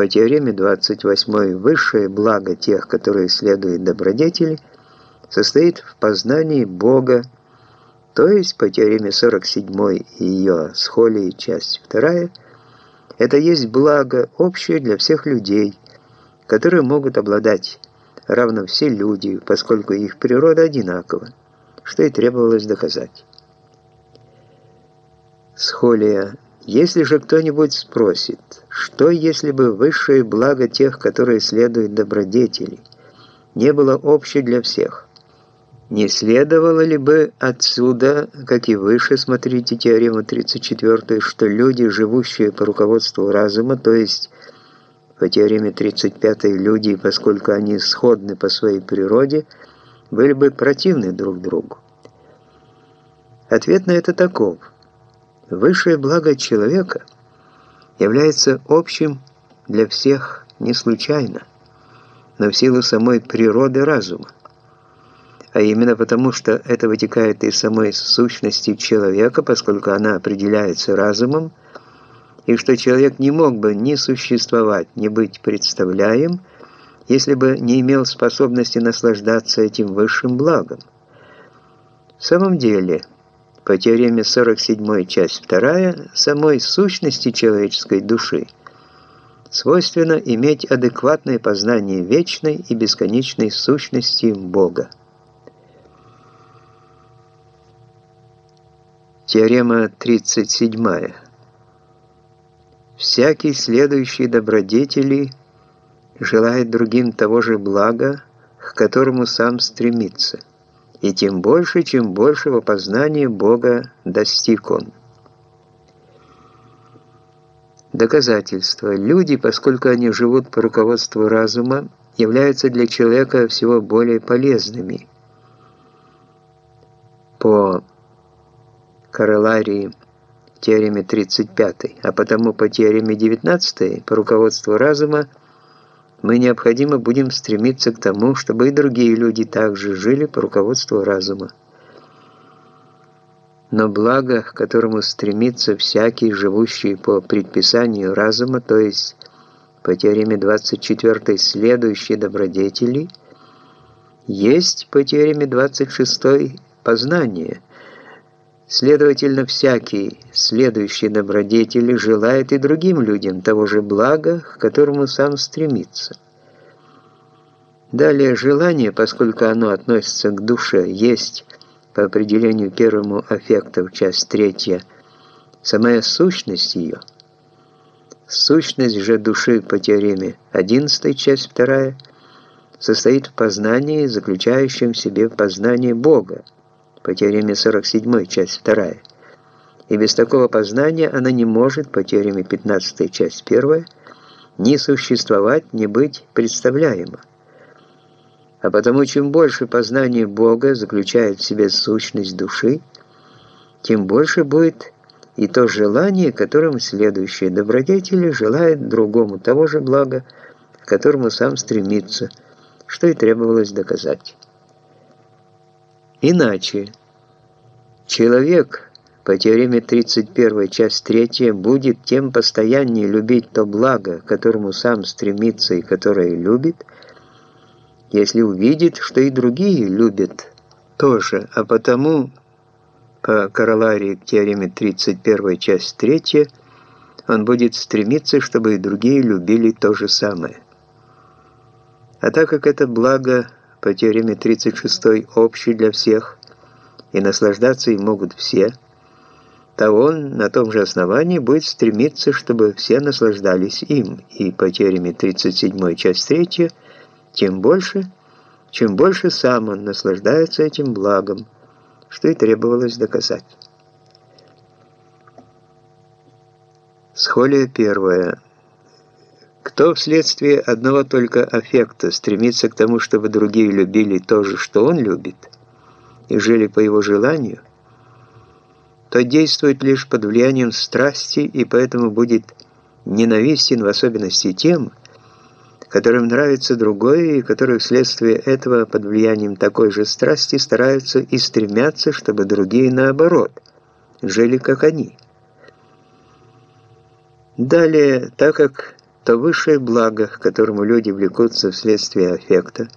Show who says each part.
Speaker 1: по теореме 28 высшее благо тех, которые следуют добродетели, состоит в познании Бога, то есть по теореме 47 и ее схолии часть 2, это есть благо общее для всех людей, которые могут обладать равно все люди, поскольку их природа одинакова, что и требовалось доказать. Схолия. Если же кто-нибудь спросит, что если бы высшее благо тех, которые следуют добродетели, не было общее для всех, не следовало ли бы отсюда, как и выше, смотрите теорему 34, что люди, живущие по руководству разума, то есть по теореме 35 люди, поскольку они сходны по своей природе, были бы противны друг другу? Ответ на это таков. Высшее благо человека является общим для всех не случайно, но в силу самой природы разума а именно потому, что это вытекает из самой сущности человека, поскольку она определяется разумом, и что человек не мог бы ни существовать, ни быть представляем, если бы не имел способности наслаждаться этим высшим благом. В самом деле, по теореме 47 часть 2 самой сущности человеческой души свойственно иметь адекватное познание вечной и бесконечной сущности Бога. Теорема 37. Всякий следующий добродетели желает другим того же блага, к которому сам стремится, и тем больше, чем большего познания Бога достиг он. Доказательство. Люди, поскольку они живут по руководству разума, являются для человека всего более полезными. По короларии теореме 35, а потому по теореме 19 по руководству разума мы необходимо будем стремиться к тому, чтобы и другие люди также жили по руководству разума. Но благо, к которому стремится всякий, живущий по предписанию разума, то есть по теореме 24 следующие добродетели, есть по теореме 26 познание – Следовательно, всякий, следующий добродетели, желает и другим людям того же блага, к которому сам стремится. Далее, желание, поскольку оно относится к душе, есть, по определению первому аффектов, часть третья, самая сущность ее. Сущность же души по теореме 11, часть вторая, состоит в познании, заключающем в себе познание Бога, по теореме 47, часть 2. И без такого познания она не может, по теореме 15, часть 1, ни существовать, ни быть представляема. А потому, чем больше познание Бога заключает в себе сущность души, тем больше будет и то желание, которым следующие добродетели желает другому того же блага, к которому сам стремится, что и требовалось доказать. Иначе, человек по теореме 31, часть 3, будет тем постояннее любить то благо, к которому сам стремится и которое любит, если увидит, что и другие любят тоже, а потому, по короларии к теореме 31, часть 3, он будет стремиться, чтобы и другие любили то же самое. А так как это благо по теореме 36 общий для всех, и наслаждаться им могут все, то он на том же основании будет стремиться, чтобы все наслаждались им, и по теореме 37 часть 3, тем больше, чем больше сам он наслаждается этим благом, что и требовалось доказать. Схолия первая. Кто вследствие одного только аффекта стремится к тому, чтобы другие любили то же, что он любит, и жили по его желанию, то действует лишь под влиянием страсти и поэтому будет ненавистен в особенности тем, которым нравится другое и которые вследствие этого под влиянием такой же страсти стараются и стремятся, чтобы другие наоборот жили как они. Далее, так как то высшее благо, к которому люди влекутся вследствие аффекта,